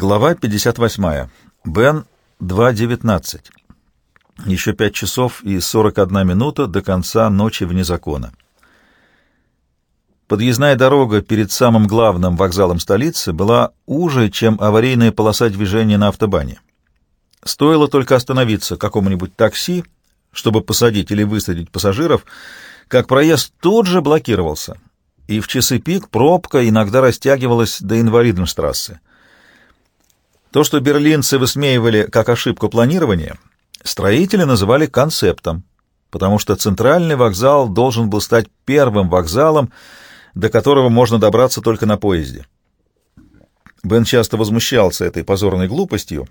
Глава 58. Бен 2.19. Еще пять часов и 41 минута до конца ночи вне закона. Подъездная дорога перед самым главным вокзалом столицы была уже, чем аварийная полоса движения на автобане. Стоило только остановиться какому-нибудь такси, чтобы посадить или высадить пассажиров, как проезд тут же блокировался, и в часы пик пробка иногда растягивалась до инвалиденштрассе. То, что берлинцы высмеивали как ошибку планирования, строители называли концептом, потому что центральный вокзал должен был стать первым вокзалом, до которого можно добраться только на поезде. Бен часто возмущался этой позорной глупостью,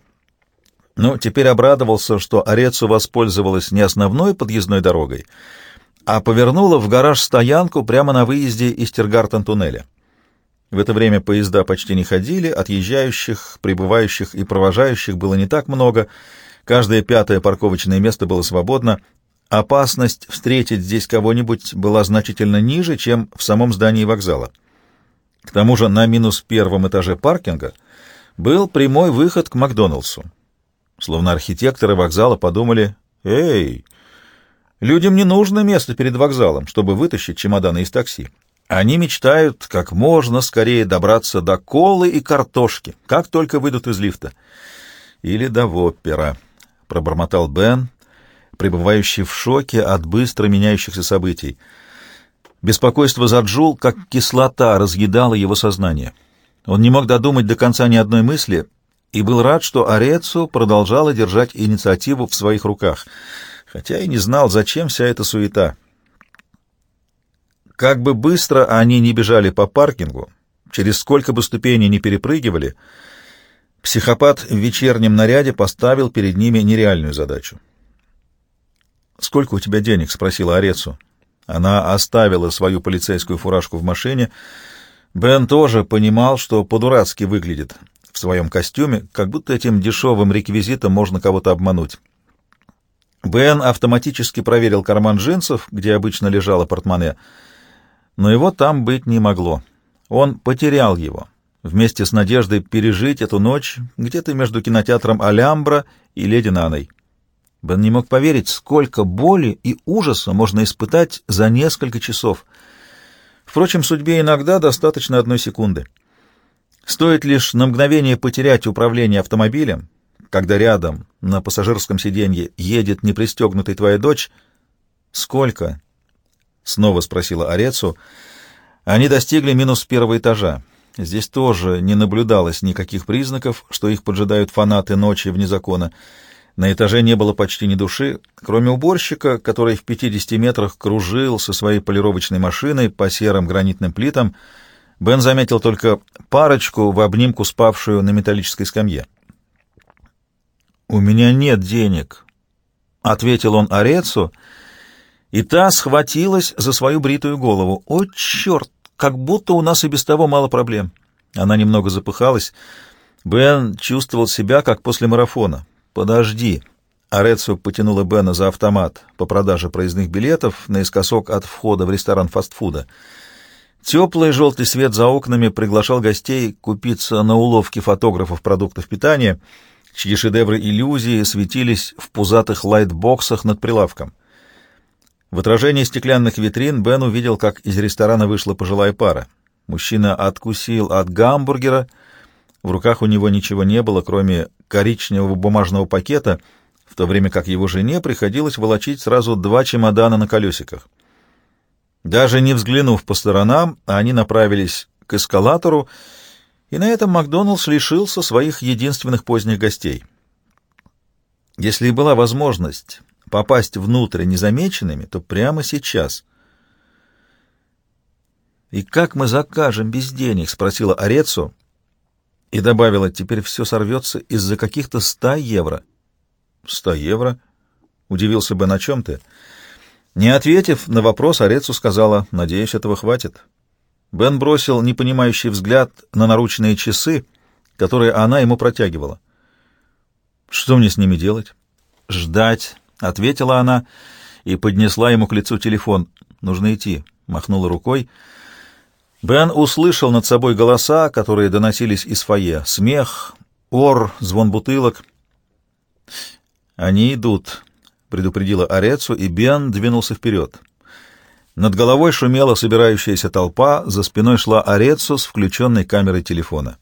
но теперь обрадовался, что Орецу воспользовалась не основной подъездной дорогой, а повернула в гараж-стоянку прямо на выезде из Тергартен-туннеля. В это время поезда почти не ходили, отъезжающих, прибывающих и провожающих было не так много, каждое пятое парковочное место было свободно, опасность встретить здесь кого-нибудь была значительно ниже, чем в самом здании вокзала. К тому же на минус первом этаже паркинга был прямой выход к Макдоналдсу. Словно архитекторы вокзала подумали, «Эй, людям не нужно место перед вокзалом, чтобы вытащить чемоданы из такси». Они мечтают как можно скорее добраться до колы и картошки, как только выйдут из лифта. Или до воппера, — пробормотал Бен, пребывающий в шоке от быстро меняющихся событий. Беспокойство за Джул, как кислота, разъедало его сознание. Он не мог додумать до конца ни одной мысли и был рад, что Орецу продолжала держать инициативу в своих руках, хотя и не знал, зачем вся эта суета. Как бы быстро они ни бежали по паркингу, через сколько бы ступеней не перепрыгивали, психопат в вечернем наряде поставил перед ними нереальную задачу. «Сколько у тебя денег?» — спросила Орецу. Она оставила свою полицейскую фуражку в машине. Бен тоже понимал, что по-дурацки выглядит в своем костюме, как будто этим дешевым реквизитом можно кого-то обмануть. Бен автоматически проверил карман джинсов, где обычно лежало портмоне, — но его там быть не могло. Он потерял его, вместе с надеждой пережить эту ночь где-то между кинотеатром «Алямбра» и «Леди Наной». Бен не мог поверить, сколько боли и ужаса можно испытать за несколько часов. Впрочем, судьбе иногда достаточно одной секунды. Стоит лишь на мгновение потерять управление автомобилем, когда рядом, на пассажирском сиденье, едет непристегнутая твоя дочь. Сколько? Снова спросила Орецу. Они достигли минус первого этажа. Здесь тоже не наблюдалось никаких признаков, что их поджидают фанаты ночи вне закона. На этаже не было почти ни души, кроме уборщика, который в 50 метрах кружил со своей полировочной машиной по серым гранитным плитам. Бен заметил только парочку в обнимку спавшую на металлической скамье. «У меня нет денег», — ответил он Орецу, — и та схватилась за свою бритую голову. «О, черт! Как будто у нас и без того мало проблем!» Она немного запыхалась. Бен чувствовал себя, как после марафона. «Подожди!» Арецу потянула Бена за автомат по продаже проездных билетов наискосок от входа в ресторан фастфуда. Теплый желтый свет за окнами приглашал гостей купиться на уловке фотографов продуктов питания, чьи шедевры иллюзии светились в пузатых лайтбоксах над прилавком. В отражении стеклянных витрин Бен увидел, как из ресторана вышла пожилая пара. Мужчина откусил от гамбургера. В руках у него ничего не было, кроме коричневого бумажного пакета, в то время как его жене приходилось волочить сразу два чемодана на колесиках. Даже не взглянув по сторонам, они направились к эскалатору, и на этом Макдоналдс лишился своих единственных поздних гостей. Если и была возможность попасть внутрь незамеченными, то прямо сейчас. «И как мы закажем без денег?» — спросила Орецу и добавила, «теперь все сорвется из-за каких-то ста евро». «Ста евро?» — удивился бы, на чем ты? Не ответив на вопрос, Орецу сказала, «Надеюсь, этого хватит». Бен бросил непонимающий взгляд на наручные часы, которые она ему протягивала. «Что мне с ними делать?» «Ждать» — ответила она и поднесла ему к лицу телефон. «Нужно идти», — махнула рукой. Бен услышал над собой голоса, которые доносились из фойе. Смех, ор, звон бутылок. «Они идут», — предупредила Орецу, и Бен двинулся вперед. Над головой шумела собирающаяся толпа, за спиной шла Орецу с включенной камерой телефона.